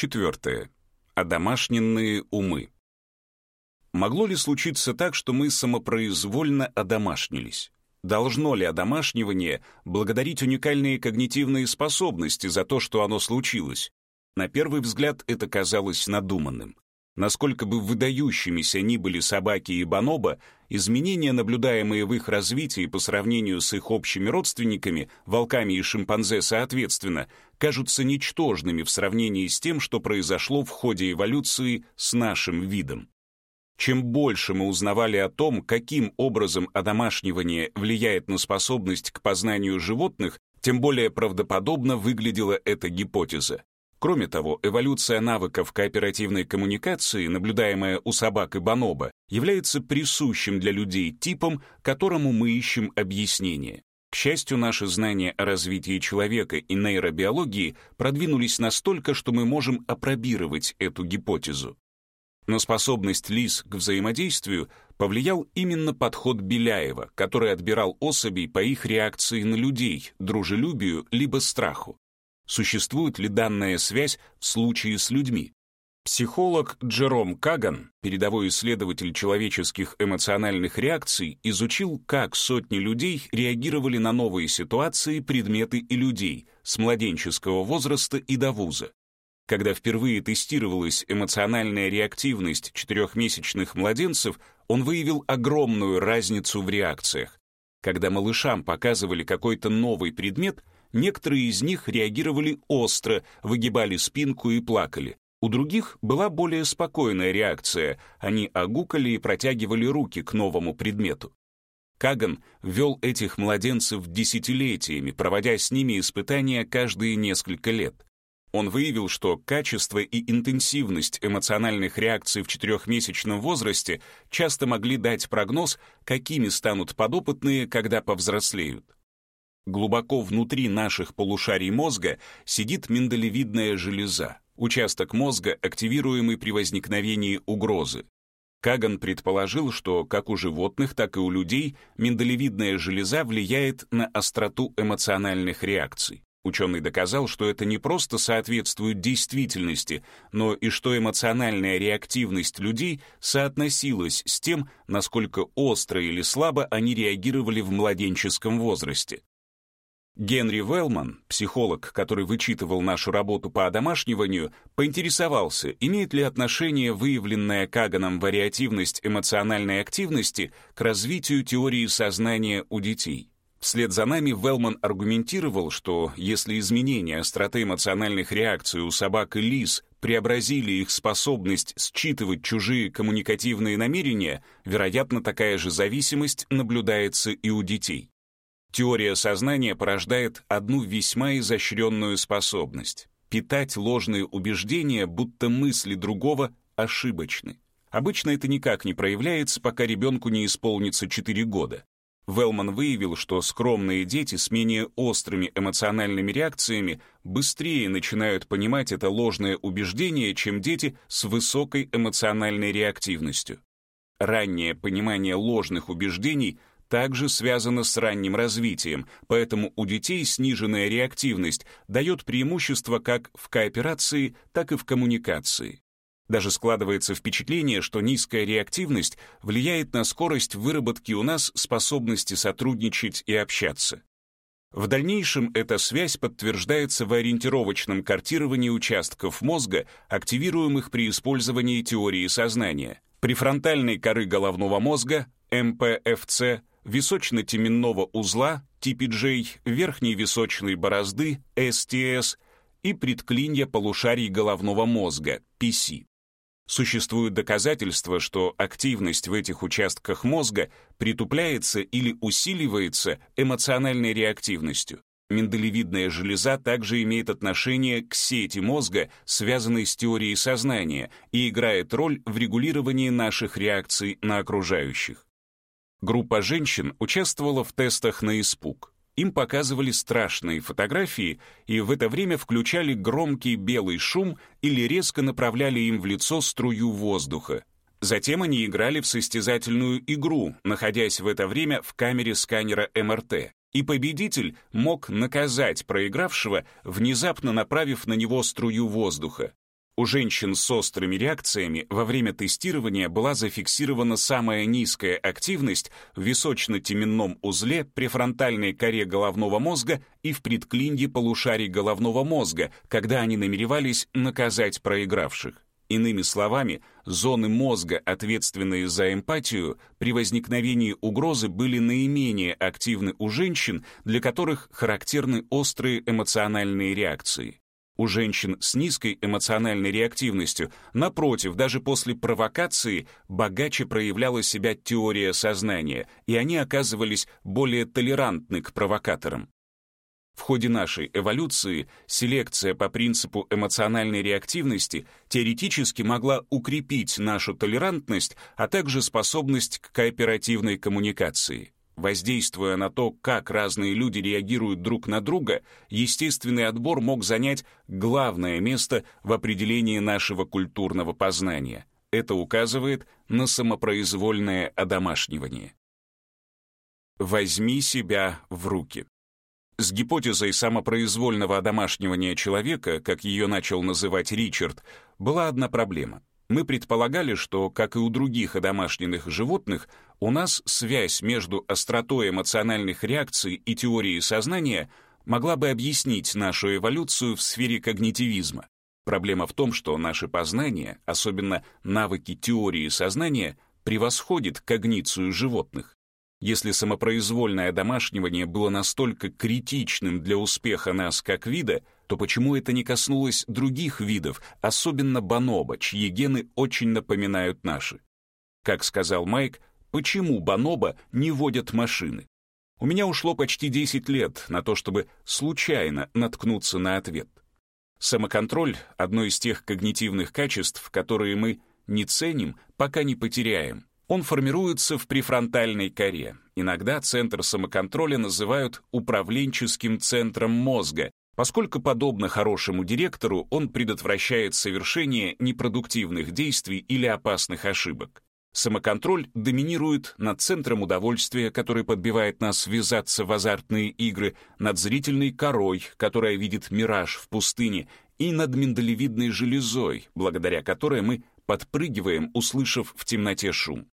Четвертое. Одомашненные умы. Могло ли случиться так, что мы самопроизвольно одомашнились? Должно ли одомашнивание благодарить уникальные когнитивные способности за то, что оно случилось? На первый взгляд это казалось надуманным. Насколько бы выдающимися ни были собаки и бонобо, изменения, наблюдаемые в их развитии по сравнению с их общими родственниками, волками и шимпанзе соответственно, кажутся ничтожными в сравнении с тем, что произошло в ходе эволюции с нашим видом. Чем больше мы узнавали о том, каким образом одомашнивание влияет на способность к познанию животных, тем более правдоподобно выглядела эта гипотеза. Кроме того, эволюция навыков кооперативной коммуникации, наблюдаемая у собак и бонобо, является присущим для людей типом, которому мы ищем объяснение. К счастью, наши знания о развитии человека и нейробиологии продвинулись настолько, что мы можем опробировать эту гипотезу. На способность лис к взаимодействию повлиял именно подход Беляева, который отбирал особей по их реакции на людей, дружелюбию либо страху существует ли данная связь в случае с людьми. Психолог Джером Каган, передовой исследователь человеческих эмоциональных реакций, изучил, как сотни людей реагировали на новые ситуации, предметы и людей с младенческого возраста и до вуза. Когда впервые тестировалась эмоциональная реактивность четырехмесячных младенцев, он выявил огромную разницу в реакциях. Когда малышам показывали какой-то новый предмет — Некоторые из них реагировали остро, выгибали спинку и плакали. У других была более спокойная реакция. Они огукали и протягивали руки к новому предмету. Каган вел этих младенцев десятилетиями, проводя с ними испытания каждые несколько лет. Он выявил, что качество и интенсивность эмоциональных реакций в четырехмесячном возрасте часто могли дать прогноз, какими станут подопытные, когда повзрослеют. Глубоко внутри наших полушарий мозга сидит миндалевидная железа, участок мозга, активируемый при возникновении угрозы. Каган предположил, что как у животных, так и у людей миндалевидная железа влияет на остроту эмоциональных реакций. Ученый доказал, что это не просто соответствует действительности, но и что эмоциональная реактивность людей соотносилась с тем, насколько остро или слабо они реагировали в младенческом возрасте. Генри Велман, психолог, который вычитывал нашу работу по одомашниванию, поинтересовался, имеет ли отношение выявленная Каганом вариативность эмоциональной активности к развитию теории сознания у детей. Вслед за нами Велман аргументировал, что если изменения остроты эмоциональных реакций у собак и лис преобразили их способность считывать чужие коммуникативные намерения, вероятно, такая же зависимость наблюдается и у детей. Теория сознания порождает одну весьма изощренную способность — питать ложные убеждения, будто мысли другого ошибочны. Обычно это никак не проявляется, пока ребенку не исполнится 4 года. Велман выявил, что скромные дети с менее острыми эмоциональными реакциями быстрее начинают понимать это ложное убеждение, чем дети с высокой эмоциональной реактивностью. Раннее понимание ложных убеждений также связано с ранним развитием, поэтому у детей сниженная реактивность дает преимущество как в кооперации, так и в коммуникации. Даже складывается впечатление, что низкая реактивность влияет на скорость выработки у нас способности сотрудничать и общаться. В дальнейшем эта связь подтверждается в ориентировочном картировании участков мозга, активируемых при использовании теории сознания. Префронтальной коры головного мозга, МПФЦ, височно-теменного узла, TPJ, верхней височной борозды, STS и предклинья полушарий головного мозга, PC. Существуют доказательства, что активность в этих участках мозга притупляется или усиливается эмоциональной реактивностью. Миндалевидная железа также имеет отношение к сети мозга, связанной с теорией сознания, и играет роль в регулировании наших реакций на окружающих. Группа женщин участвовала в тестах на испуг. Им показывали страшные фотографии и в это время включали громкий белый шум или резко направляли им в лицо струю воздуха. Затем они играли в состязательную игру, находясь в это время в камере сканера МРТ. И победитель мог наказать проигравшего, внезапно направив на него струю воздуха. У женщин с острыми реакциями во время тестирования была зафиксирована самая низкая активность в височно-теменном узле, префронтальной коре головного мозга и в предклинье полушарий головного мозга, когда они намеревались наказать проигравших. Иными словами, зоны мозга, ответственные за эмпатию, при возникновении угрозы были наименее активны у женщин, для которых характерны острые эмоциональные реакции. У женщин с низкой эмоциональной реактивностью, напротив, даже после провокации богаче проявляла себя теория сознания, и они оказывались более толерантны к провокаторам. В ходе нашей эволюции селекция по принципу эмоциональной реактивности теоретически могла укрепить нашу толерантность, а также способность к кооперативной коммуникации. Воздействуя на то, как разные люди реагируют друг на друга, естественный отбор мог занять главное место в определении нашего культурного познания. Это указывает на самопроизвольное одомашнивание. Возьми себя в руки. С гипотезой самопроизвольного одомашнивания человека, как ее начал называть Ричард, была одна проблема. Мы предполагали, что, как и у других одомашненных животных, у нас связь между остротой эмоциональных реакций и теорией сознания могла бы объяснить нашу эволюцию в сфере когнитивизма. Проблема в том, что наше познание, особенно навыки теории сознания, превосходит когницию животных. Если самопроизвольное домашнивание было настолько критичным для успеха нас как вида, то почему это не коснулось других видов, особенно бонобо, чьи гены очень напоминают наши? Как сказал Майк, почему бонобо не водят машины? У меня ушло почти 10 лет на то, чтобы случайно наткнуться на ответ. Самоконтроль — одно из тех когнитивных качеств, которые мы не ценим, пока не потеряем. Он формируется в префронтальной коре. Иногда центр самоконтроля называют управленческим центром мозга, поскольку, подобно хорошему директору, он предотвращает совершение непродуктивных действий или опасных ошибок. Самоконтроль доминирует над центром удовольствия, который подбивает нас ввязаться в азартные игры, над зрительной корой, которая видит мираж в пустыне, и над миндалевидной железой, благодаря которой мы подпрыгиваем, услышав в темноте шум.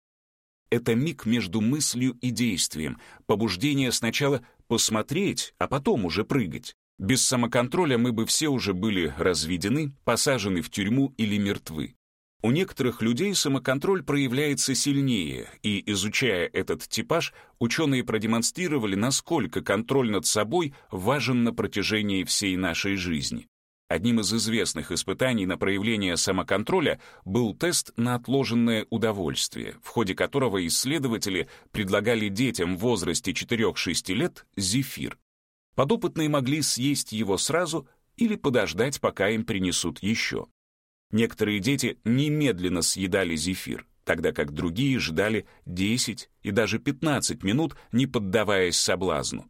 Это миг между мыслью и действием, побуждение сначала посмотреть, а потом уже прыгать. Без самоконтроля мы бы все уже были разведены, посажены в тюрьму или мертвы. У некоторых людей самоконтроль проявляется сильнее, и, изучая этот типаж, ученые продемонстрировали, насколько контроль над собой важен на протяжении всей нашей жизни. Одним из известных испытаний на проявление самоконтроля был тест на отложенное удовольствие, в ходе которого исследователи предлагали детям в возрасте 4-6 лет зефир. Подопытные могли съесть его сразу или подождать, пока им принесут еще. Некоторые дети немедленно съедали зефир, тогда как другие ждали 10 и даже 15 минут, не поддаваясь соблазну.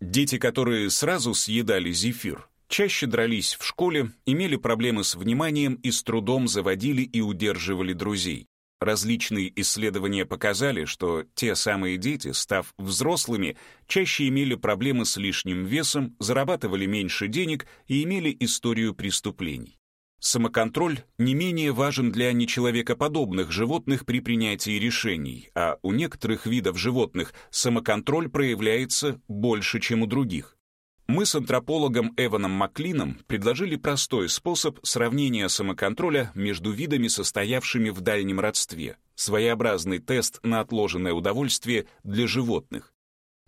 Дети, которые сразу съедали зефир, чаще дрались в школе, имели проблемы с вниманием и с трудом заводили и удерживали друзей. Различные исследования показали, что те самые дети, став взрослыми, чаще имели проблемы с лишним весом, зарабатывали меньше денег и имели историю преступлений. Самоконтроль не менее важен для нечеловекоподобных животных при принятии решений, а у некоторых видов животных самоконтроль проявляется больше, чем у других. Мы с антропологом Эваном Маклином предложили простой способ сравнения самоконтроля между видами, состоявшими в дальнем родстве, своеобразный тест на отложенное удовольствие для животных.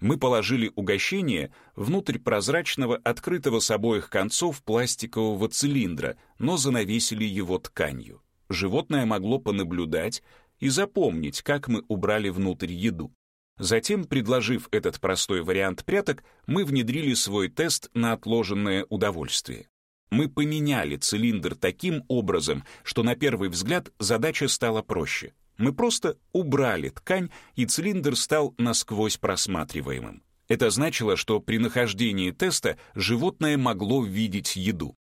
Мы положили угощение внутрь прозрачного, открытого с обоих концов пластикового цилиндра, но занавесили его тканью. Животное могло понаблюдать и запомнить, как мы убрали внутрь еду. Затем, предложив этот простой вариант пряток, мы внедрили свой тест на отложенное удовольствие. Мы поменяли цилиндр таким образом, что на первый взгляд задача стала проще. Мы просто убрали ткань, и цилиндр стал насквозь просматриваемым. Это значило, что при нахождении теста животное могло видеть еду.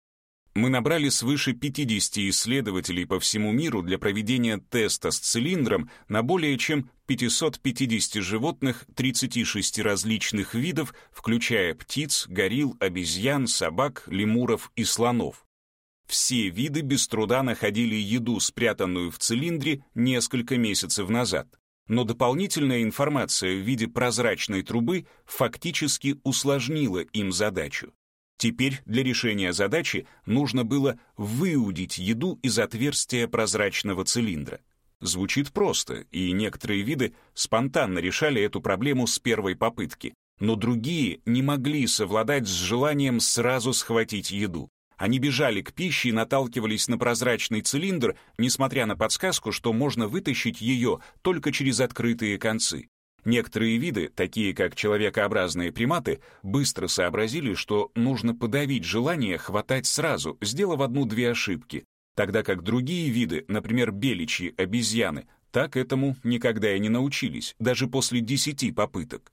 Мы набрали свыше 50 исследователей по всему миру для проведения теста с цилиндром на более чем 550 животных 36 различных видов, включая птиц, горилл, обезьян, собак, лемуров и слонов. Все виды без труда находили еду, спрятанную в цилиндре, несколько месяцев назад. Но дополнительная информация в виде прозрачной трубы фактически усложнила им задачу. Теперь для решения задачи нужно было выудить еду из отверстия прозрачного цилиндра. Звучит просто, и некоторые виды спонтанно решали эту проблему с первой попытки, но другие не могли совладать с желанием сразу схватить еду. Они бежали к пище и наталкивались на прозрачный цилиндр, несмотря на подсказку, что можно вытащить ее только через открытые концы. Некоторые виды, такие как человекообразные приматы, быстро сообразили, что нужно подавить желание хватать сразу, сделав одну-две ошибки, тогда как другие виды, например, беличьи обезьяны, так этому никогда и не научились, даже после десяти попыток.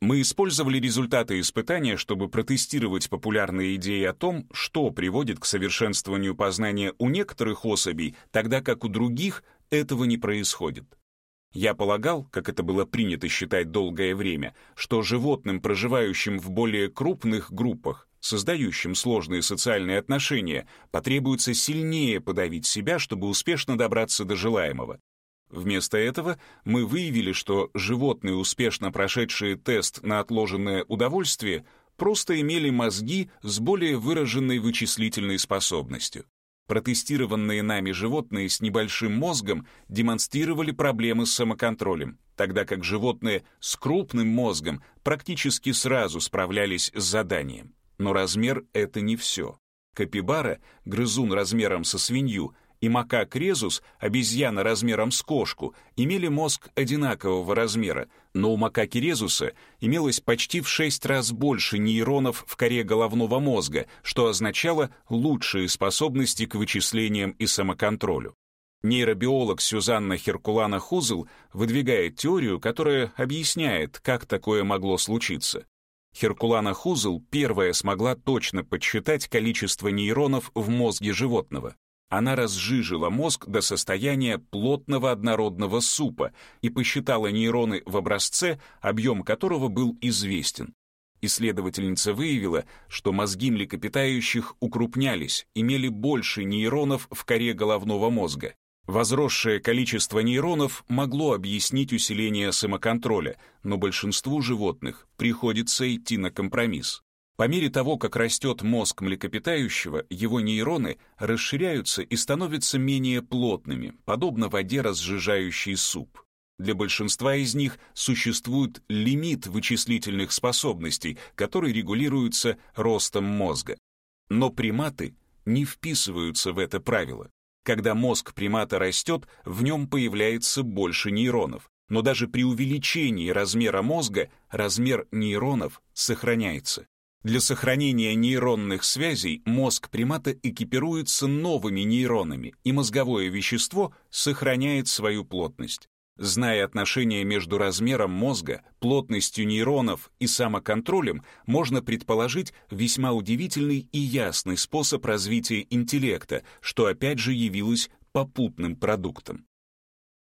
Мы использовали результаты испытания, чтобы протестировать популярные идеи о том, что приводит к совершенствованию познания у некоторых особей, тогда как у других этого не происходит. Я полагал, как это было принято считать долгое время, что животным, проживающим в более крупных группах, создающим сложные социальные отношения, потребуется сильнее подавить себя, чтобы успешно добраться до желаемого. Вместо этого мы выявили, что животные, успешно прошедшие тест на отложенное удовольствие, просто имели мозги с более выраженной вычислительной способностью. Протестированные нами животные с небольшим мозгом демонстрировали проблемы с самоконтролем, тогда как животные с крупным мозгом практически сразу справлялись с заданием. Но размер — это не все. Капибара, грызун размером со свинью, и макак резус, обезьяна размером с кошку, имели мозг одинакового размера, но у макаки резуса имелось почти в шесть раз больше нейронов в коре головного мозга, что означало лучшие способности к вычислениям и самоконтролю. Нейробиолог Сюзанна Херкулана Хузел выдвигает теорию, которая объясняет, как такое могло случиться. Херкулана Хузел первая смогла точно подсчитать количество нейронов в мозге животного. Она разжижила мозг до состояния плотного однородного супа и посчитала нейроны в образце, объем которого был известен. Исследовательница выявила, что мозги млекопитающих укрупнялись, имели больше нейронов в коре головного мозга. Возросшее количество нейронов могло объяснить усиление самоконтроля, но большинству животных приходится идти на компромисс. По мере того, как растет мозг млекопитающего, его нейроны расширяются и становятся менее плотными, подобно воде, разжижающей суп. Для большинства из них существует лимит вычислительных способностей, который регулируется ростом мозга. Но приматы не вписываются в это правило. Когда мозг примата растет, в нем появляется больше нейронов. Но даже при увеличении размера мозга размер нейронов сохраняется. Для сохранения нейронных связей мозг примата экипируется новыми нейронами, и мозговое вещество сохраняет свою плотность. Зная отношение между размером мозга, плотностью нейронов и самоконтролем, можно предположить весьма удивительный и ясный способ развития интеллекта, что опять же явилось попутным продуктом.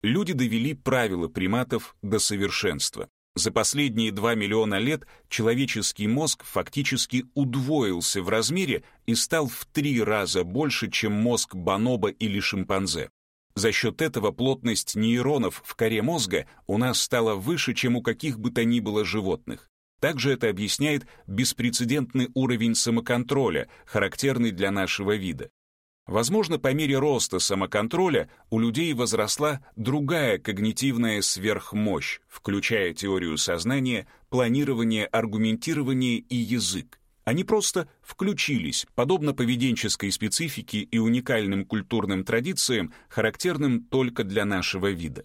Люди довели правила приматов до совершенства. За последние 2 миллиона лет человеческий мозг фактически удвоился в размере и стал в три раза больше, чем мозг бонобо или шимпанзе. За счет этого плотность нейронов в коре мозга у нас стала выше, чем у каких бы то ни было животных. Также это объясняет беспрецедентный уровень самоконтроля, характерный для нашего вида. Возможно, по мере роста самоконтроля у людей возросла другая когнитивная сверхмощь, включая теорию сознания, планирование, аргументирование и язык. Они просто включились, подобно поведенческой специфике и уникальным культурным традициям, характерным только для нашего вида.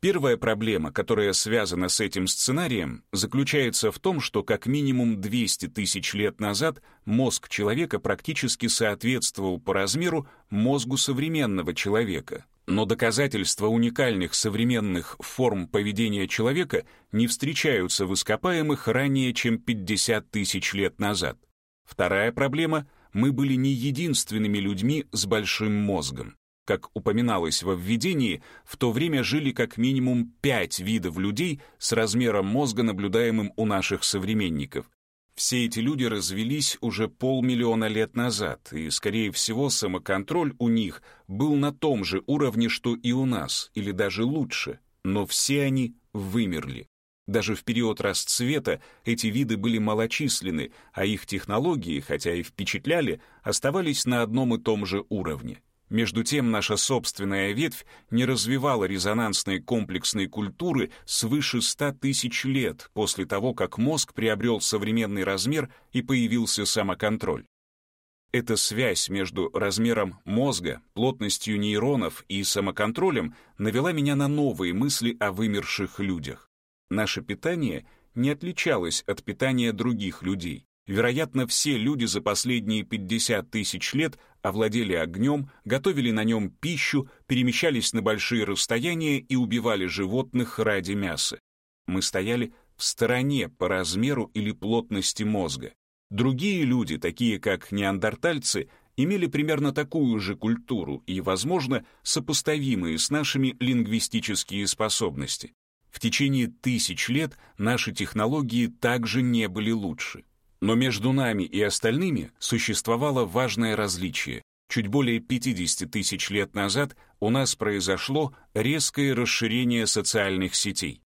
Первая проблема, которая связана с этим сценарием, заключается в том, что как минимум 200 тысяч лет назад мозг человека практически соответствовал по размеру мозгу современного человека. Но доказательства уникальных современных форм поведения человека не встречаются в ископаемых ранее, чем 50 тысяч лет назад. Вторая проблема — мы были не единственными людьми с большим мозгом. Как упоминалось во введении, в то время жили как минимум пять видов людей с размером мозга, наблюдаемым у наших современников. все эти люди развелись уже полмиллиона лет назад, и, скорее всего, самоконтроль у них был на том же уровне, что и у нас, или даже лучше, но все они вымерли. Даже в период расцвета эти виды были малочисленны, а их технологии, хотя и впечатляли, оставались на одном и том же уровне. Между тем, наша собственная ветвь не развивала резонансной комплексной культуры свыше ста тысяч лет после того, как мозг приобрел современный размер и появился самоконтроль. Эта связь между размером мозга, плотностью нейронов и самоконтролем навела меня на новые мысли о вымерших людях. Наше питание не отличалось от питания других людей. Вероятно, все люди за последние 50 тысяч лет овладели огнем, готовили на нем пищу, перемещались на большие расстояния и убивали животных ради мяса. Мы стояли в стороне по размеру или плотности мозга. Другие люди, такие как неандертальцы, имели примерно такую же культуру и, возможно, сопоставимые с нашими лингвистические способности. В течение тысяч лет наши технологии также не были лучше. Но между нами и остальными существовало важное различие. Чуть более 50 тысяч лет назад у нас произошло резкое расширение социальных сетей.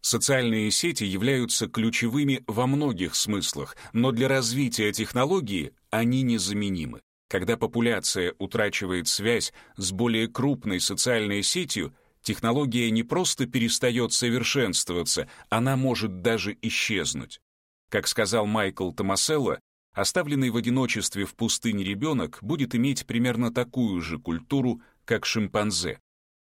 Социальные сети являются ключевыми во многих смыслах, но для развития технологии они незаменимы. Когда популяция утрачивает связь с более крупной социальной сетью, технология не просто перестает совершенствоваться, она может даже исчезнуть. Как сказал Майкл Томаселло, оставленный в одиночестве в пустыне ребенок будет иметь примерно такую же культуру, как шимпанзе.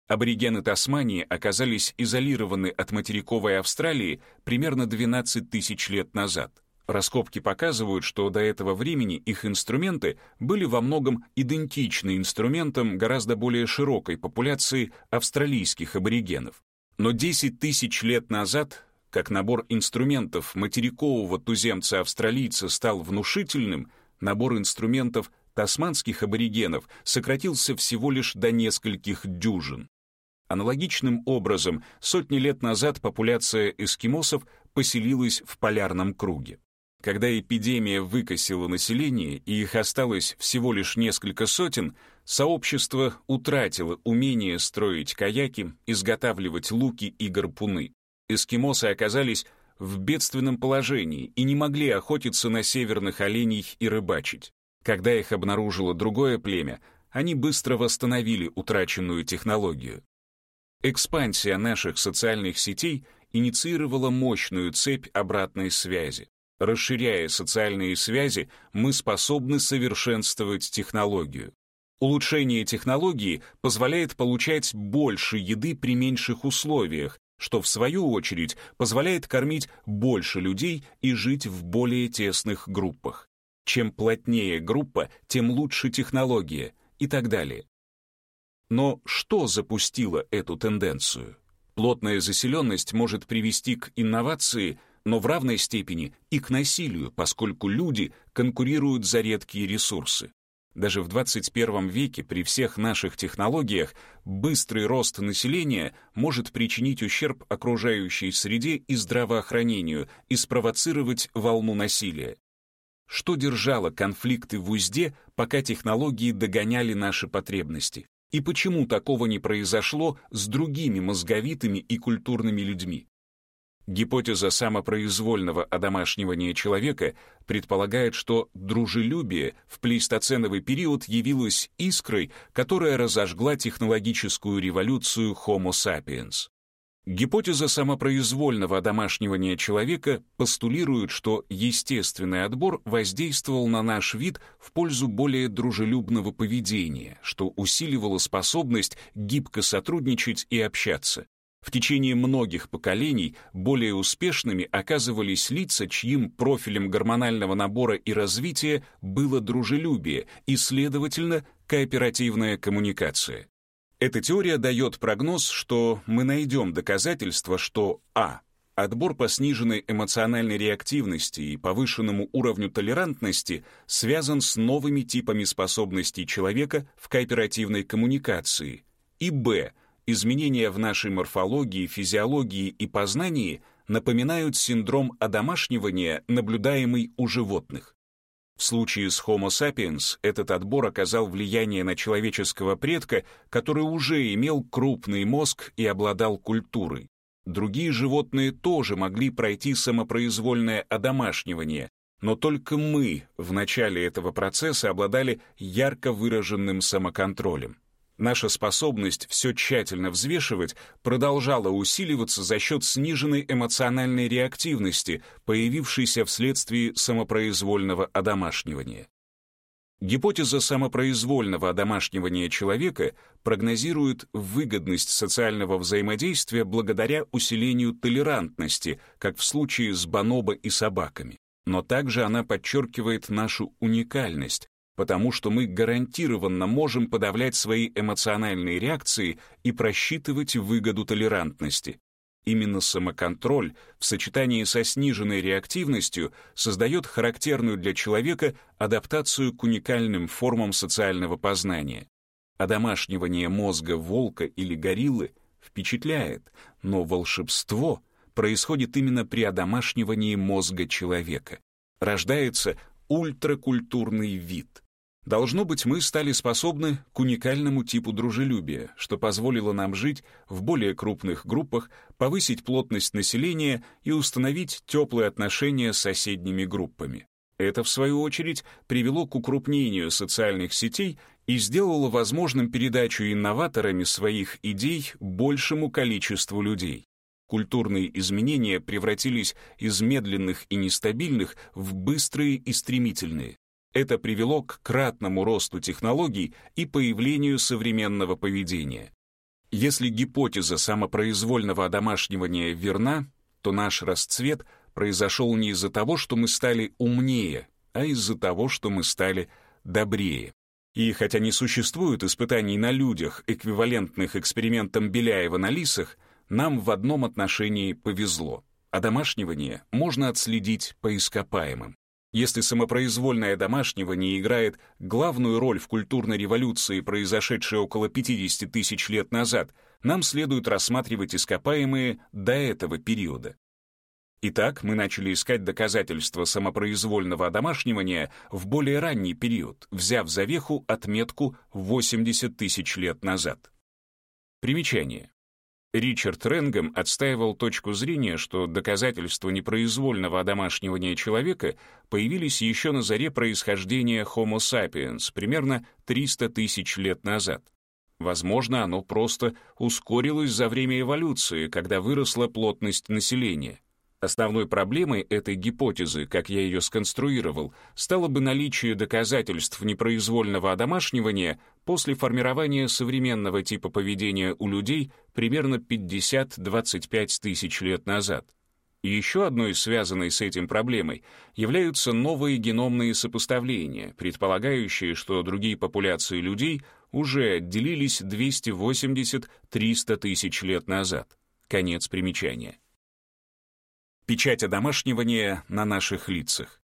Аборигены Тасмании оказались изолированы от материковой Австралии примерно 12 тысяч лет назад. Раскопки показывают, что до этого времени их инструменты были во многом идентичны инструментам гораздо более широкой популяции австралийских аборигенов. Но 10 тысяч лет назад как набор инструментов материкового туземца-австралийца стал внушительным, набор инструментов тасманских аборигенов сократился всего лишь до нескольких дюжин. Аналогичным образом сотни лет назад популяция эскимосов поселилась в полярном круге. Когда эпидемия выкосила население и их осталось всего лишь несколько сотен, сообщество утратило умение строить каяки, изготавливать луки и гарпуны эскимосы оказались в бедственном положении и не могли охотиться на северных оленей и рыбачить. Когда их обнаружило другое племя, они быстро восстановили утраченную технологию. Экспансия наших социальных сетей инициировала мощную цепь обратной связи. Расширяя социальные связи, мы способны совершенствовать технологию. Улучшение технологии позволяет получать больше еды при меньших условиях, что в свою очередь позволяет кормить больше людей и жить в более тесных группах. Чем плотнее группа, тем лучше технология и так далее. Но что запустило эту тенденцию? Плотная заселенность может привести к инновации, но в равной степени и к насилию, поскольку люди конкурируют за редкие ресурсы. Даже в 21 веке при всех наших технологиях быстрый рост населения может причинить ущерб окружающей среде и здравоохранению и спровоцировать волну насилия. Что держало конфликты в узде, пока технологии догоняли наши потребности? И почему такого не произошло с другими мозговитыми и культурными людьми? Гипотеза самопроизвольного одомашнивания человека предполагает, что дружелюбие в плейстоценовый период явилось искрой, которая разожгла технологическую революцию Homo sapiens. Гипотеза самопроизвольного одомашнивания человека постулирует, что естественный отбор воздействовал на наш вид в пользу более дружелюбного поведения, что усиливало способность гибко сотрудничать и общаться. В течение многих поколений более успешными оказывались лица, чьим профилем гормонального набора и развития было дружелюбие и, следовательно, кооперативная коммуникация. Эта теория дает прогноз, что мы найдем доказательства, что а. Отбор по сниженной эмоциональной реактивности и повышенному уровню толерантности связан с новыми типами способностей человека в кооперативной коммуникации, и б изменения в нашей морфологии, физиологии и познании напоминают синдром одомашнивания, наблюдаемый у животных. В случае с Homo sapiens этот отбор оказал влияние на человеческого предка, который уже имел крупный мозг и обладал культурой. Другие животные тоже могли пройти самопроизвольное одомашнивание, но только мы в начале этого процесса обладали ярко выраженным самоконтролем. Наша способность все тщательно взвешивать продолжала усиливаться за счет сниженной эмоциональной реактивности, появившейся вследствие самопроизвольного одомашнивания. Гипотеза самопроизвольного одомашнивания человека прогнозирует выгодность социального взаимодействия благодаря усилению толерантности, как в случае с бонобо и собаками. Но также она подчеркивает нашу уникальность, потому что мы гарантированно можем подавлять свои эмоциональные реакции и просчитывать выгоду толерантности. Именно самоконтроль в сочетании со сниженной реактивностью создает характерную для человека адаптацию к уникальным формам социального познания. Одомашнивание мозга волка или гориллы впечатляет, но волшебство происходит именно при одомашнивании мозга человека. Рождается ультракультурный вид — Должно быть, мы стали способны к уникальному типу дружелюбия, что позволило нам жить в более крупных группах, повысить плотность населения и установить теплые отношения с соседними группами. Это, в свою очередь, привело к укрупнению социальных сетей и сделало возможным передачу инноваторами своих идей большему количеству людей. Культурные изменения превратились из медленных и нестабильных в быстрые и стремительные. Это привело к кратному росту технологий и появлению современного поведения. Если гипотеза самопроизвольного одомашнивания верна, то наш расцвет произошел не из-за того, что мы стали умнее, а из-за того, что мы стали добрее. И хотя не существует испытаний на людях, эквивалентных экспериментам Беляева на лисах, нам в одном отношении повезло. Одомашнивание можно отследить по ископаемым. Если самопроизвольное домашнивание играет главную роль в культурной революции, произошедшей около 50 тысяч лет назад, нам следует рассматривать ископаемые до этого периода. Итак, мы начали искать доказательства самопроизвольного одомашнивания в более ранний период, взяв за веху отметку 80 тысяч лет назад. Примечание. Ричард Ренгем отстаивал точку зрения, что доказательства непроизвольного одомашнивания человека появились еще на заре происхождения Homo sapiens, примерно 300 тысяч лет назад. Возможно, оно просто ускорилось за время эволюции, когда выросла плотность населения. Основной проблемой этой гипотезы, как я ее сконструировал, стало бы наличие доказательств непроизвольного одомашнивания после формирования современного типа поведения у людей примерно 50-25 тысяч лет назад. Еще одной связанной с этим проблемой являются новые геномные сопоставления, предполагающие, что другие популяции людей уже отделились 280-300 тысяч лет назад. Конец примечания печать одомашнивания на наших лицах.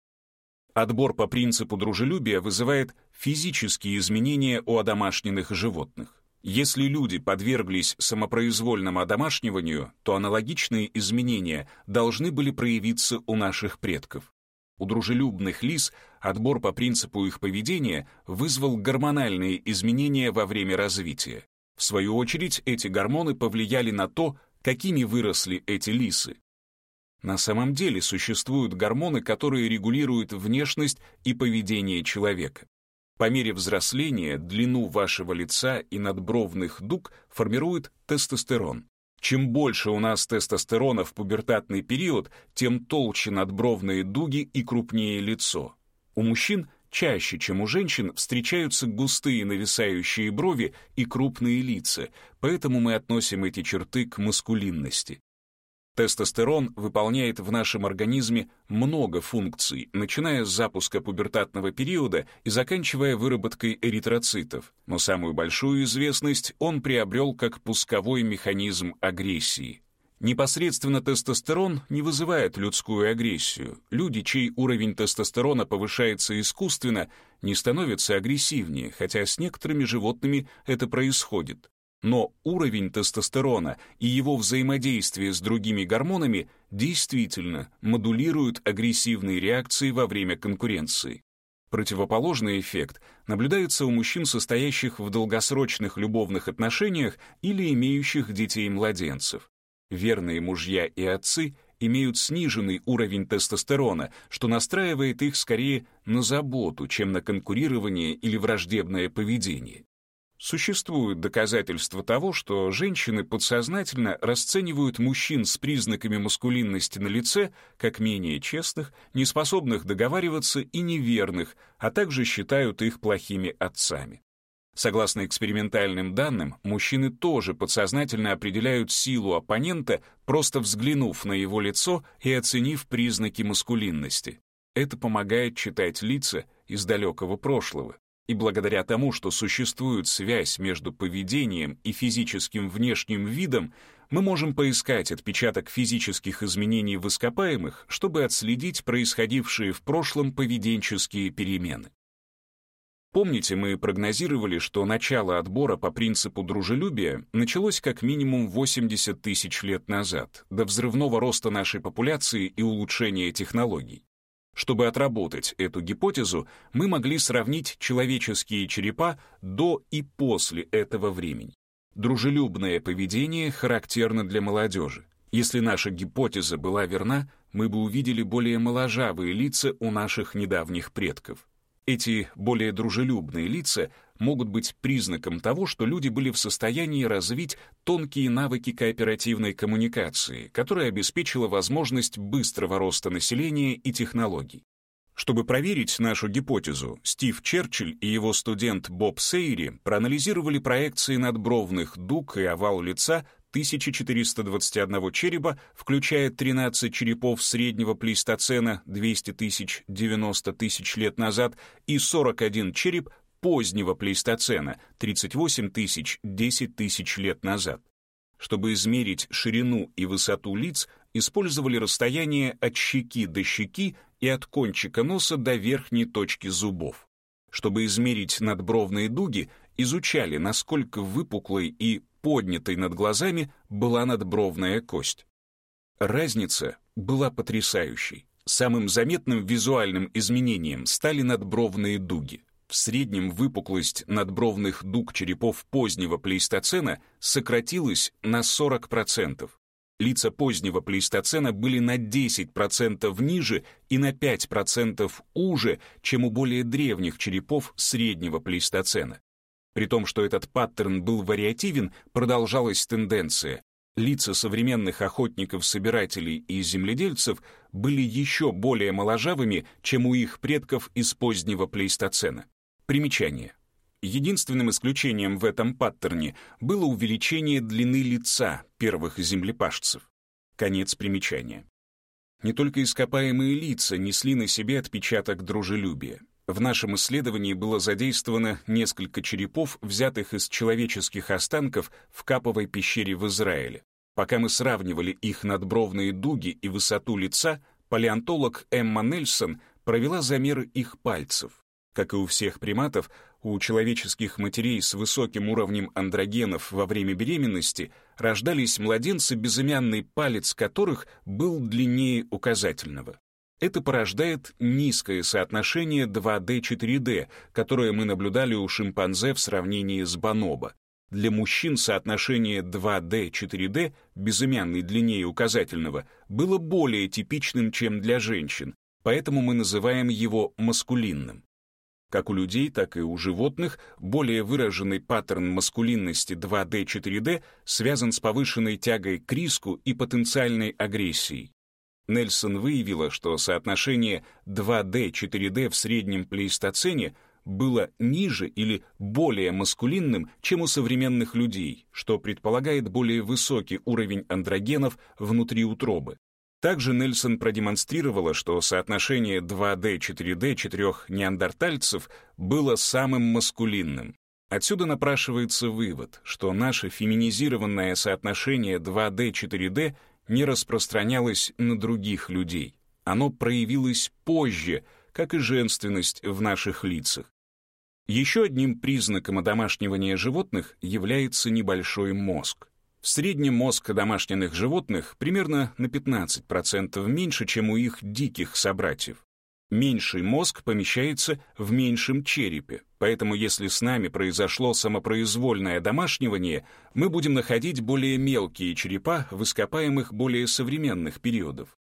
Отбор по принципу дружелюбия вызывает физические изменения у одомашненных животных. Если люди подверглись самопроизвольному одомашниванию, то аналогичные изменения должны были проявиться у наших предков. У дружелюбных лис отбор по принципу их поведения вызвал гормональные изменения во время развития. В свою очередь, эти гормоны повлияли на то, какими выросли эти лисы. На самом деле существуют гормоны, которые регулируют внешность и поведение человека. По мере взросления длину вашего лица и надбровных дуг формирует тестостерон. Чем больше у нас тестостерона в пубертатный период, тем толще надбровные дуги и крупнее лицо. У мужчин чаще, чем у женщин, встречаются густые нависающие брови и крупные лица, поэтому мы относим эти черты к маскулинности. Тестостерон выполняет в нашем организме много функций, начиная с запуска пубертатного периода и заканчивая выработкой эритроцитов. Но самую большую известность он приобрел как пусковой механизм агрессии. Непосредственно тестостерон не вызывает людскую агрессию. Люди, чей уровень тестостерона повышается искусственно, не становятся агрессивнее, хотя с некоторыми животными это происходит. Но уровень тестостерона и его взаимодействие с другими гормонами действительно модулируют агрессивные реакции во время конкуренции. Противоположный эффект наблюдается у мужчин, состоящих в долгосрочных любовных отношениях или имеющих детей-младенцев. Верные мужья и отцы имеют сниженный уровень тестостерона, что настраивает их скорее на заботу, чем на конкурирование или враждебное поведение. Существуют доказательства того, что женщины подсознательно расценивают мужчин с признаками маскулинности на лице как менее честных, неспособных договариваться и неверных, а также считают их плохими отцами. Согласно экспериментальным данным, мужчины тоже подсознательно определяют силу оппонента, просто взглянув на его лицо и оценив признаки маскулинности. Это помогает читать лица из далекого прошлого. И благодаря тому, что существует связь между поведением и физическим внешним видом, мы можем поискать отпечаток физических изменений в ископаемых, чтобы отследить происходившие в прошлом поведенческие перемены. Помните, мы прогнозировали, что начало отбора по принципу дружелюбия началось как минимум 80 тысяч лет назад, до взрывного роста нашей популяции и улучшения технологий. Чтобы отработать эту гипотезу, мы могли сравнить человеческие черепа до и после этого времени. Дружелюбное поведение характерно для молодежи. Если наша гипотеза была верна, мы бы увидели более моложавые лица у наших недавних предков. Эти более дружелюбные лица могут быть признаком того, что люди были в состоянии развить тонкие навыки кооперативной коммуникации, которая обеспечила возможность быстрого роста населения и технологий. Чтобы проверить нашу гипотезу, Стив Черчилль и его студент Боб Сейри проанализировали проекции надбровных дуг и овал лица 1421 черепа, включая 13 черепов среднего плейстоцена 200 тысяч 90 тысяч лет назад и 41 череп позднего плейстоцена 38 тысяч 10 тысяч лет назад. Чтобы измерить ширину и высоту лиц, использовали расстояние от щеки до щеки и от кончика носа до верхней точки зубов. Чтобы измерить надбровные дуги, изучали, насколько выпуклой и поднятой над глазами была надбровная кость. Разница была потрясающей. Самым заметным визуальным изменением стали надбровные дуги. В среднем выпуклость надбровных дуг черепов позднего плейстоцена сократилась на 40%. Лица позднего плейстоцена были на 10% ниже и на 5% уже, чем у более древних черепов среднего плейстоцена. При том, что этот паттерн был вариативен, продолжалась тенденция. Лица современных охотников-собирателей и земледельцев были еще более моложавыми, чем у их предков из позднего плейстоцена. Примечание. Единственным исключением в этом паттерне было увеличение длины лица первых землепашцев. Конец примечания. Не только ископаемые лица несли на себе отпечаток дружелюбия. В нашем исследовании было задействовано несколько черепов, взятых из человеческих останков в Каповой пещере в Израиле. Пока мы сравнивали их надбровные дуги и высоту лица, палеонтолог Эмма Нельсон провела замеры их пальцев. Как и у всех приматов, у человеческих матерей с высоким уровнем андрогенов во время беременности рождались младенцы, безымянный палец которых был длиннее указательного. Это порождает низкое соотношение 2D-4D, которое мы наблюдали у шимпанзе в сравнении с бонобо. Для мужчин соотношение 2D-4D, безымянной длиннее указательного, было более типичным, чем для женщин, поэтому мы называем его маскулинным. Как у людей, так и у животных более выраженный паттерн маскулинности 2D-4D связан с повышенной тягой к риску и потенциальной агрессией. Нельсон выявила, что соотношение 2D-4D в среднем плейстоцене было ниже или более маскулинным, чем у современных людей, что предполагает более высокий уровень андрогенов внутри утробы. Также Нельсон продемонстрировала, что соотношение 2D-4D четырех неандертальцев было самым маскулинным. Отсюда напрашивается вывод, что наше феминизированное соотношение 2D-4D не распространялось на других людей. Оно проявилось позже, как и женственность в наших лицах. Еще одним признаком одомашнивания животных является небольшой мозг. В среднем мозг домашних животных примерно на 15% меньше, чем у их диких собратьев. Меньший мозг помещается в меньшем черепе, поэтому если с нами произошло самопроизвольное домашнивание, мы будем находить более мелкие черепа в ископаемых более современных периодов.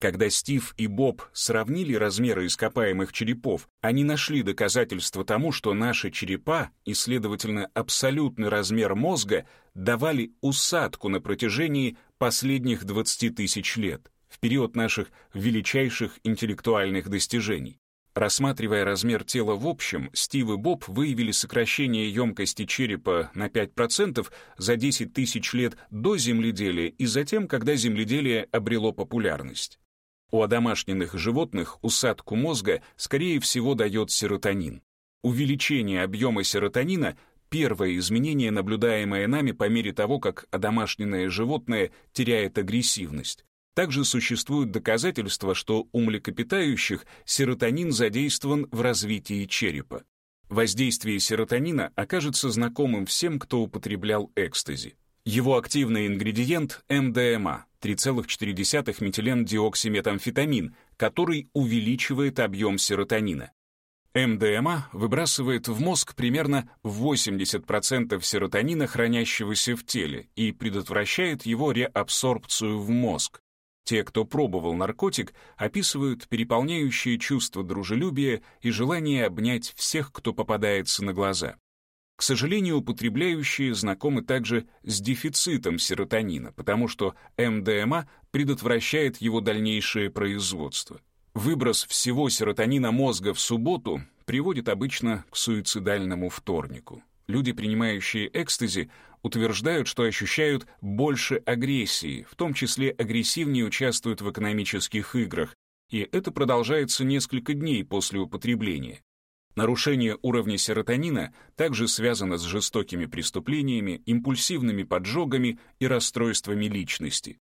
Когда Стив и Боб сравнили размеры ископаемых черепов, они нашли доказательства тому, что наши черепа и, следовательно, абсолютный размер мозга давали усадку на протяжении последних 20 тысяч лет, в период наших величайших интеллектуальных достижений. Рассматривая размер тела в общем, Стив и Боб выявили сокращение емкости черепа на 5% за 10 тысяч лет до земледелия и затем, когда земледелие обрело популярность. У одомашненных животных усадку мозга, скорее всего, дает серотонин. Увеличение объема серотонина — первое изменение, наблюдаемое нами по мере того, как одомашненное животное теряет агрессивность. Также существуют доказательства, что у млекопитающих серотонин задействован в развитии черепа. Воздействие серотонина окажется знакомым всем, кто употреблял экстази. Его активный ингредиент — МДМА, 3,4-метилендиоксиметамфетамин, который увеличивает объем серотонина. МДМА выбрасывает в мозг примерно 80% серотонина, хранящегося в теле, и предотвращает его реабсорбцию в мозг. Те, кто пробовал наркотик, описывают переполняющие чувства дружелюбия и желание обнять всех, кто попадается на глаза. К сожалению, употребляющие знакомы также с дефицитом серотонина, потому что МДМА предотвращает его дальнейшее производство. Выброс всего серотонина мозга в субботу приводит обычно к суицидальному вторнику. Люди, принимающие экстази, утверждают, что ощущают больше агрессии, в том числе агрессивнее участвуют в экономических играх, и это продолжается несколько дней после употребления. Нарушение уровня серотонина также связано с жестокими преступлениями, импульсивными поджогами и расстройствами личности.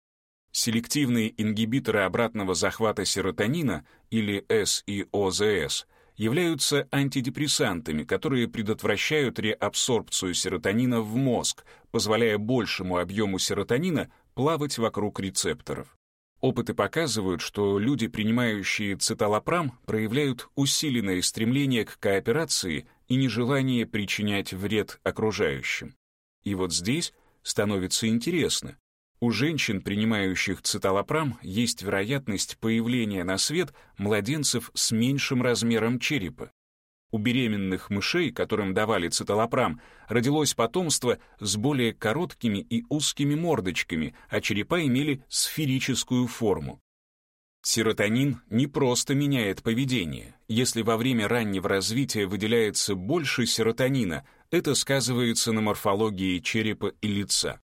Селективные ингибиторы обратного захвата серотонина, или СИОЗС, являются антидепрессантами, которые предотвращают реабсорбцию серотонина в мозг, позволяя большему объему серотонина плавать вокруг рецепторов. Опыты показывают, что люди, принимающие циталопрам, проявляют усиленное стремление к кооперации и нежелание причинять вред окружающим. И вот здесь становится интересно. У женщин, принимающих циталопрам, есть вероятность появления на свет младенцев с меньшим размером черепа. У беременных мышей, которым давали циталопрам, родилось потомство с более короткими и узкими мордочками, а черепа имели сферическую форму. Серотонин не просто меняет поведение. Если во время раннего развития выделяется больше серотонина, это сказывается на морфологии черепа и лица.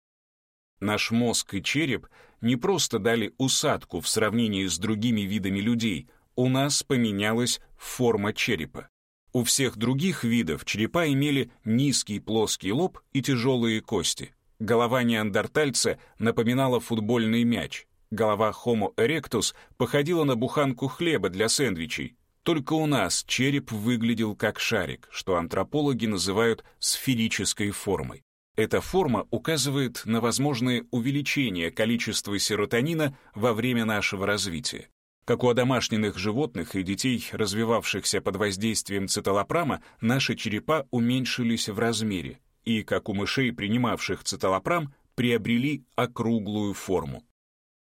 Наш мозг и череп не просто дали усадку в сравнении с другими видами людей, у нас поменялась форма черепа. У всех других видов черепа имели низкий плоский лоб и тяжелые кости. Голова неандертальца напоминала футбольный мяч. Голова Homo erectus походила на буханку хлеба для сэндвичей. Только у нас череп выглядел как шарик, что антропологи называют сферической формой. Эта форма указывает на возможное увеличение количества серотонина во время нашего развития. Как у домашних животных и детей, развивавшихся под воздействием циталопрама, наши черепа уменьшились в размере, и, как у мышей, принимавших циталопрам, приобрели округлую форму.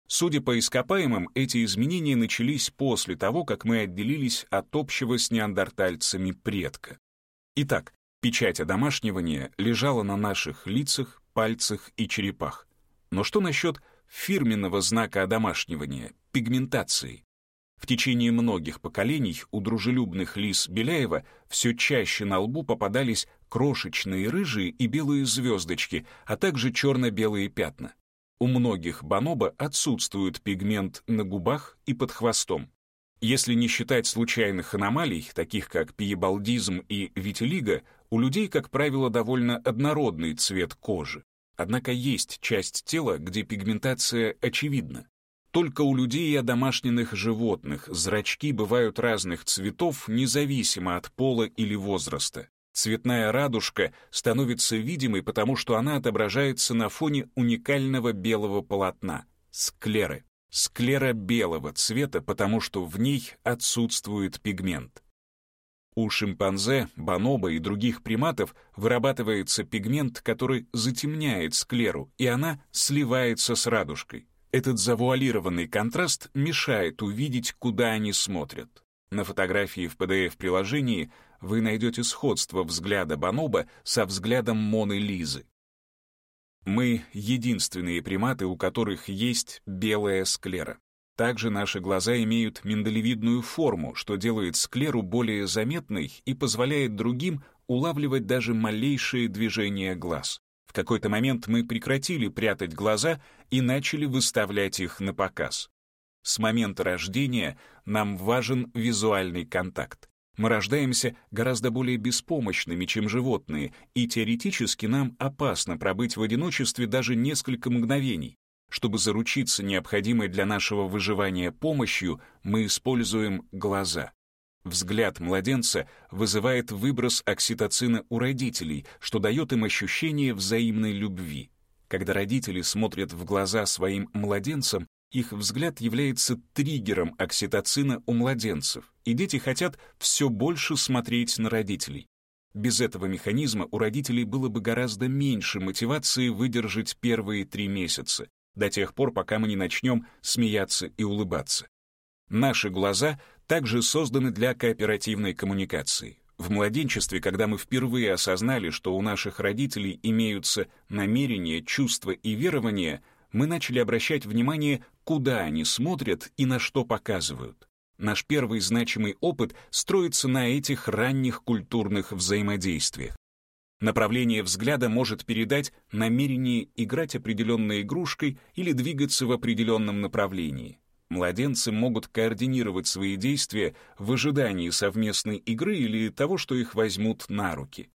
Судя по ископаемым, эти изменения начались после того, как мы отделились от общего с неандертальцами предка. Итак, печать одомашнивания лежала на наших лицах, пальцах и черепах. Но что насчет фирменного знака одомашнивания — пигментации? В течение многих поколений у дружелюбных лис Беляева все чаще на лбу попадались крошечные рыжие и белые звездочки, а также черно-белые пятна. У многих бонобо отсутствует пигмент на губах и под хвостом. Если не считать случайных аномалий, таких как пиебалдизм и витилиго, у людей, как правило, довольно однородный цвет кожи. Однако есть часть тела, где пигментация очевидна. Только у людей и одомашненных животных зрачки бывают разных цветов, независимо от пола или возраста. Цветная радужка становится видимой, потому что она отображается на фоне уникального белого полотна — склеры. Склера белого цвета, потому что в ней отсутствует пигмент. У шимпанзе, бонобо и других приматов вырабатывается пигмент, который затемняет склеру, и она сливается с радужкой. Этот завуалированный контраст мешает увидеть, куда они смотрят. На фотографии в PDF-приложении вы найдете сходство взгляда Бонобо со взглядом Моны Лизы. Мы — единственные приматы, у которых есть белая склера. Также наши глаза имеют миндалевидную форму, что делает склеру более заметной и позволяет другим улавливать даже малейшие движения глаз. В какой-то момент мы прекратили прятать глаза и начали выставлять их на показ. С момента рождения нам важен визуальный контакт. Мы рождаемся гораздо более беспомощными, чем животные, и теоретически нам опасно пробыть в одиночестве даже несколько мгновений. Чтобы заручиться необходимой для нашего выживания помощью, мы используем глаза. Взгляд младенца вызывает выброс окситоцина у родителей, что дает им ощущение взаимной любви. Когда родители смотрят в глаза своим младенцам, их взгляд является триггером окситоцина у младенцев, и дети хотят все больше смотреть на родителей. Без этого механизма у родителей было бы гораздо меньше мотивации выдержать первые три месяца, до тех пор, пока мы не начнем смеяться и улыбаться. Наши глаза также созданы для кооперативной коммуникации. В младенчестве, когда мы впервые осознали, что у наших родителей имеются намерения, чувства и верования, мы начали обращать внимание, куда они смотрят и на что показывают. Наш первый значимый опыт строится на этих ранних культурных взаимодействиях. Направление взгляда может передать намерение играть определенной игрушкой или двигаться в определенном направлении. Младенцы могут координировать свои действия в ожидании совместной игры или того, что их возьмут на руки.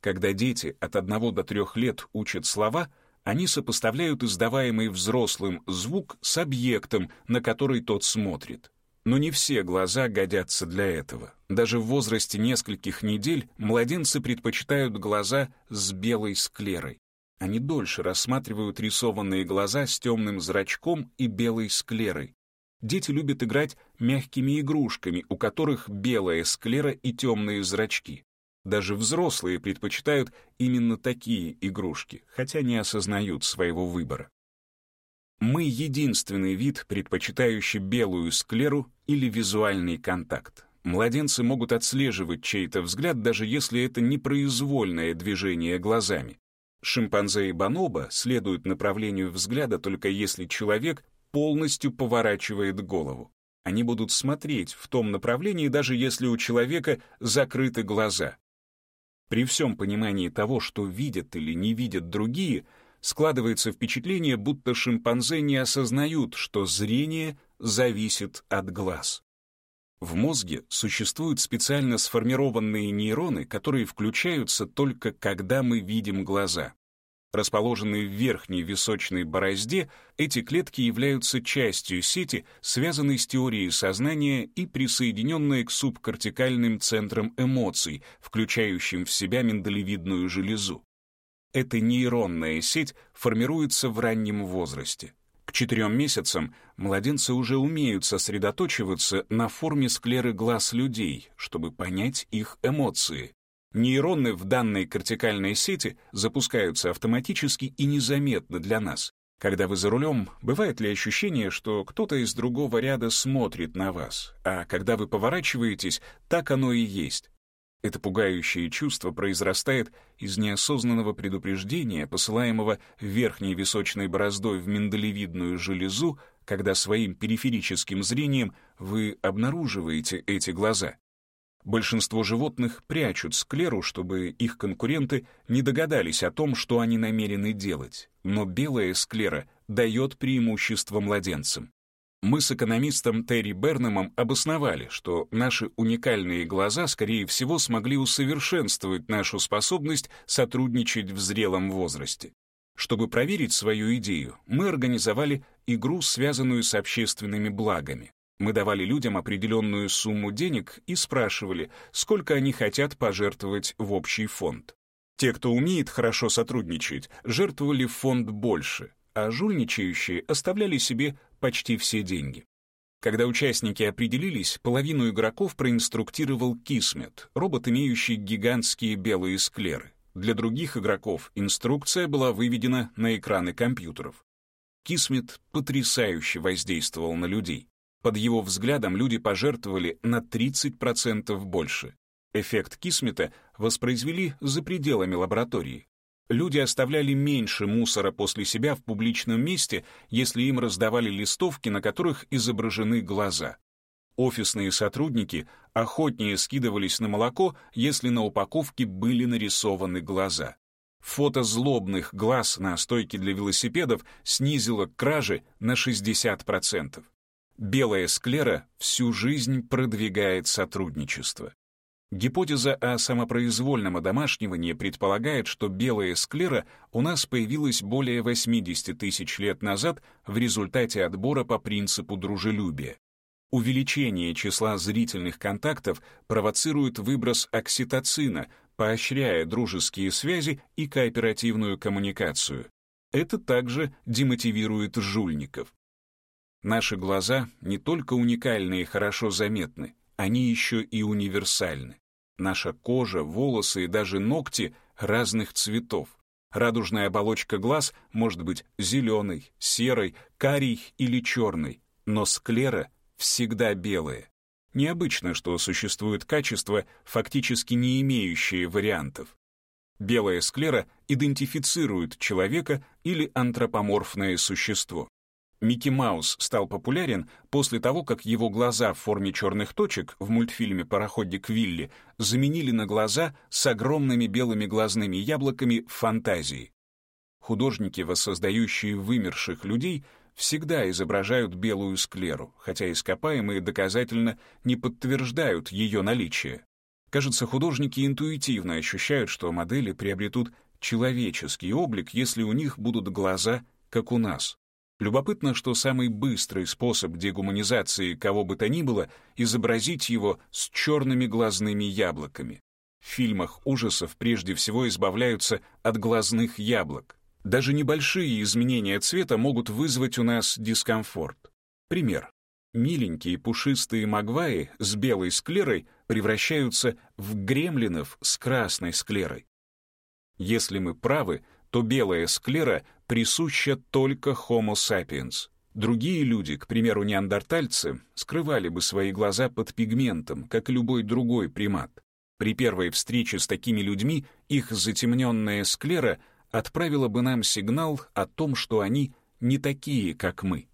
Когда дети от 1 до 3 лет учат слова — они сопоставляют издаваемый взрослым звук с объектом, на который тот смотрит. Но не все глаза годятся для этого. Даже в возрасте нескольких недель младенцы предпочитают глаза с белой склерой. Они дольше рассматривают рисованные глаза с темным зрачком и белой склерой. Дети любят играть мягкими игрушками, у которых белая склера и темные зрачки. Даже взрослые предпочитают именно такие игрушки, хотя не осознают своего выбора. Мы единственный вид, предпочитающий белую склеру или визуальный контакт. Младенцы могут отслеживать чей-то взгляд, даже если это непроизвольное движение глазами. Шимпанзе и бонобо следуют направлению взгляда только если человек полностью поворачивает голову. Они будут смотреть в том направлении, даже если у человека закрыты глаза. При всем понимании того, что видят или не видят другие, складывается впечатление, будто шимпанзе не осознают, что зрение зависит от глаз. В мозге существуют специально сформированные нейроны, которые включаются только когда мы видим глаза. Расположенные в верхней височной борозде, эти клетки являются частью сети, связанной с теорией сознания и присоединенной к субкортикальным центрам эмоций, включающим в себя миндалевидную железу. Эта нейронная сеть формируется в раннем возрасте. К четырем месяцам младенцы уже умеют сосредоточиваться на форме склеры глаз людей, чтобы понять их эмоции. Нейроны в данной кортикальной сети запускаются автоматически и незаметно для нас. Когда вы за рулем, бывает ли ощущение, что кто-то из другого ряда смотрит на вас, а когда вы поворачиваетесь, так оно и есть. Это пугающее чувство произрастает из неосознанного предупреждения, посылаемого верхней височной бороздой в миндалевидную железу, когда своим периферическим зрением вы обнаруживаете эти глаза. Большинство животных прячут склеру, чтобы их конкуренты не догадались о том, что они намерены делать. Но белая склера дает преимущество младенцам. Мы с экономистом Терри Бернемом обосновали, что наши уникальные глаза, скорее всего, смогли усовершенствовать нашу способность сотрудничать в зрелом возрасте. Чтобы проверить свою идею, мы организовали игру, связанную с общественными благами. Мы давали людям определенную сумму денег и спрашивали, сколько они хотят пожертвовать в общий фонд. Те, кто умеет хорошо сотрудничать, жертвовали в фонд больше, а жульничающие оставляли себе почти все деньги. Когда участники определились, половину игроков проинструктировал Кисмет, робот, имеющий гигантские белые склеры. Для других игроков инструкция была выведена на экраны компьютеров. Кисмет потрясающе воздействовал на людей. Под его взглядом люди пожертвовали на 30% больше. Эффект Кисмета воспроизвели за пределами лаборатории. Люди оставляли меньше мусора после себя в публичном месте, если им раздавали листовки, на которых изображены глаза. Офисные сотрудники охотнее скидывались на молоко, если на упаковке были нарисованы глаза. Фото злобных глаз на стойке для велосипедов снизило кражи на 60%. Белая склера всю жизнь продвигает сотрудничество. Гипотеза о самопроизвольном одомашнивании предполагает, что белая склера у нас появилась более 80 тысяч лет назад в результате отбора по принципу дружелюбия. Увеличение числа зрительных контактов провоцирует выброс окситоцина, поощряя дружеские связи и кооперативную коммуникацию. Это также демотивирует жульников. Наши глаза не только уникальны и хорошо заметны, они еще и универсальны. Наша кожа, волосы и даже ногти разных цветов. Радужная оболочка глаз может быть зеленой, серой, карий или черной, но склера всегда белая. Необычно, что существуют качества, фактически не имеющие вариантов. Белая склера идентифицирует человека или антропоморфное существо. Микки Маус стал популярен после того, как его глаза в форме черных точек в мультфильме «Пароходик Вилли» заменили на глаза с огромными белыми глазными яблоками фантазии. Художники, воссоздающие вымерших людей, всегда изображают белую склеру, хотя ископаемые доказательно не подтверждают ее наличие. Кажется, художники интуитивно ощущают, что модели приобретут человеческий облик, если у них будут глаза, как у нас. Любопытно, что самый быстрый способ дегуманизации кого бы то ни было — изобразить его с черными глазными яблоками. В фильмах ужасов прежде всего избавляются от глазных яблок, даже небольшие изменения цвета могут вызвать у нас дискомфорт. Пример. Миленькие пушистые магваи с белой склерой превращаются в гремлинов с красной склерой. Если мы правы, то белая склера присуща только Homo sapiens. Другие люди, к примеру, неандертальцы, скрывали бы свои глаза под пигментом, как любой другой примат. При первой встрече с такими людьми их затемненная склера — отправила бы нам сигнал о том, что они не такие, как мы.